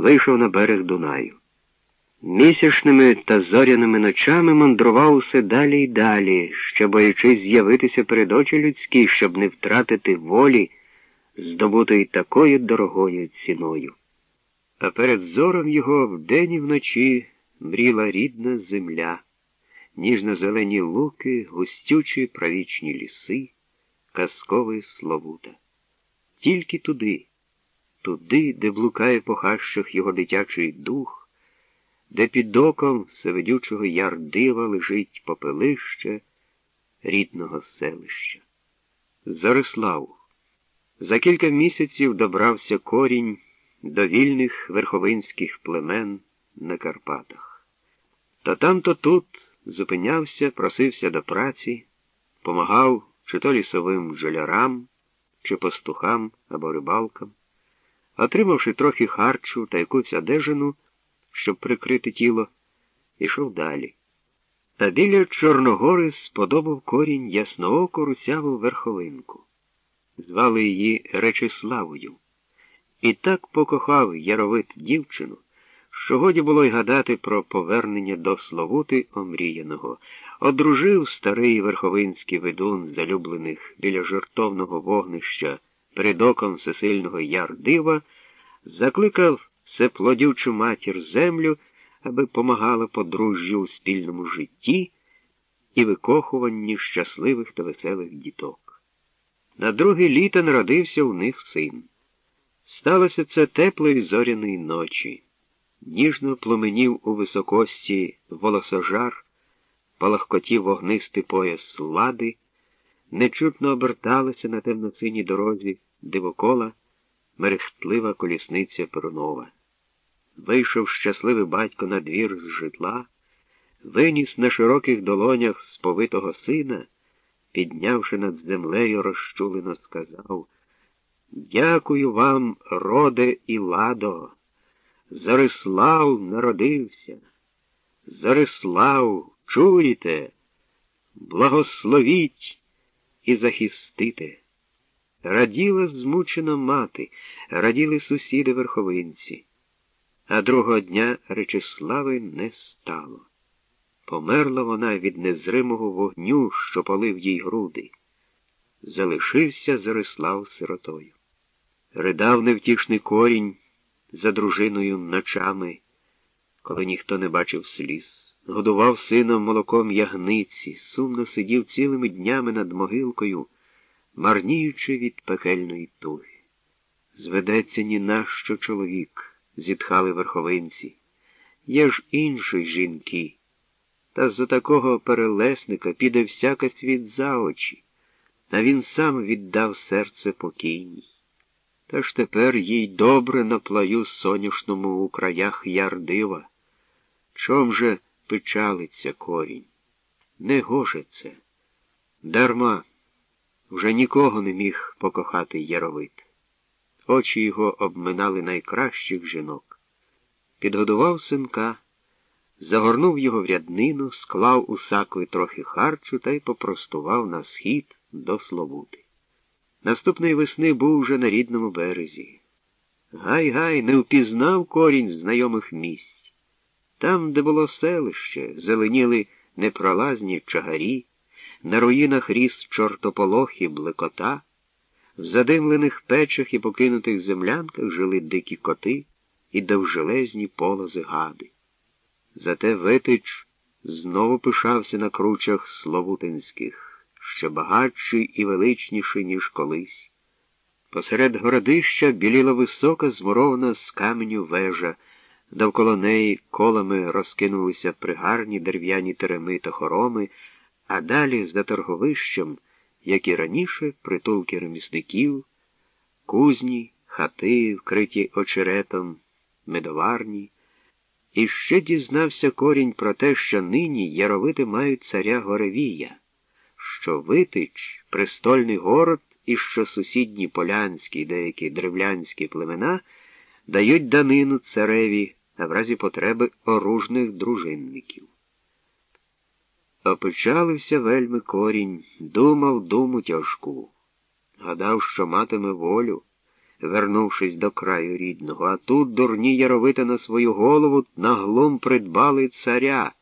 вийшов на берег Дунаю. Місячними та зоряними ночами мандрував усе далі й далі, ще боючись з'явитися перед очі людські, щоб не втратити волі, здобутої такою дорогою ціною. А перед зором його вдень і вночі мріла рідна земля, ніжно-зелені луки, густючі правічні ліси, казковий Славута. Тільки туди, туди, де блукає по хащах його дитячий дух, де під оком севедючого ярдива лежить попелище рідного селища. Зарислав. За кілька місяців добрався корінь до вільних верховинських племен на Карпатах. То там, то тут зупинявся, просився до праці, помагав чи то лісовим жолярам, чи пастухам або рибалкам, отримавши трохи харчу та якусь одежину, щоб прикрити тіло, ішов далі. Та біля Чорногори сподобав корінь яснооку русяву верховинку. Звали її Речиславою. І так покохав Яровит дівчину, що годі було й гадати про повернення до Словути омріяного, одружив старий верховинський ведун залюблених біля жертовного вогнища перед оком всесильного Ярдива, закликав всеплодючу матір землю, аби помагала подружжю у спільному житті і викохуванні щасливих та веселих діток. На друге літо народився у них син. Сталося це теплої зоряної ночі. Ніжно пломенів у високості волосожар, палахкотів вогнистий пояс лади, нечутно оберталася на темно-синій дорозі дивокола мерехтлива колісниця Перунова. Вийшов щасливий батько на двір з житла, виніс на широких долонях сповитого сина, піднявши над землею, розчулено сказав Дякую вам, роде і ладо. Зарислав народився. Зарислав, чуєте? Благословіть і захистите. Раділа змучена мати, раділи сусіди верховинці, а другого дня Речислави не стало. Померла вона від незримого вогню, що палив їй груди. Залишився Зарислав сиротою. Ридав невтішний корінь за дружиною ночами, коли ніхто не бачив сліз, годував сином молоком ягниці, сумно сидів цілими днями над могилкою, марніючи від пекельної туги. Зведеться ні нащо чоловік, зітхали верховинці. Є ж інші жінки. Та за такого перелесника піде всяка світ за очі, а він сам віддав серце покійній. Та ж тепер їй добре на плаю соняшному у краях ярдива. Чом же печалиться корінь? Не гоже це. Дарма вже нікого не міг покохати Яровит. Очі його обминали найкращих жінок. Підгодував синка, загорнув його в ряднину, склав у сакви трохи харчу та й попростував на схід до Словути. Наступної весни був уже на рідному березі. Гай-гай не впізнав корінь знайомих місць. Там, де було селище, зеленіли непролазні чагарі, на руїнах ріс чортополох і блекота, в задимлених печах і покинутих землянках жили дикі коти і довжелезні полози гади. Зате Витич знову пишався на кручах Словутинських ще багатший і величніший, ніж колись. Посеред городища біліла висока, змурована з каменю вежа, довкола неї колами розкинулися пригарні дерев'яні тереми та хороми, а далі за торговищем, як і раніше, притулки ремісників, кузні, хати, вкриті очеретом, медоварні. І ще дізнався корінь про те, що нині яровити мають царя Горевія що Витич престольний город і що сусідні полянські деякі древлянські племена дають данину цареві, а в разі потреби оружних дружинників. Опечалився вельми корінь, думав думу тяжку, гадав, що матиме волю, вернувшись до краю рідного, а тут дурні яровити на свою голову наглом придбали царя.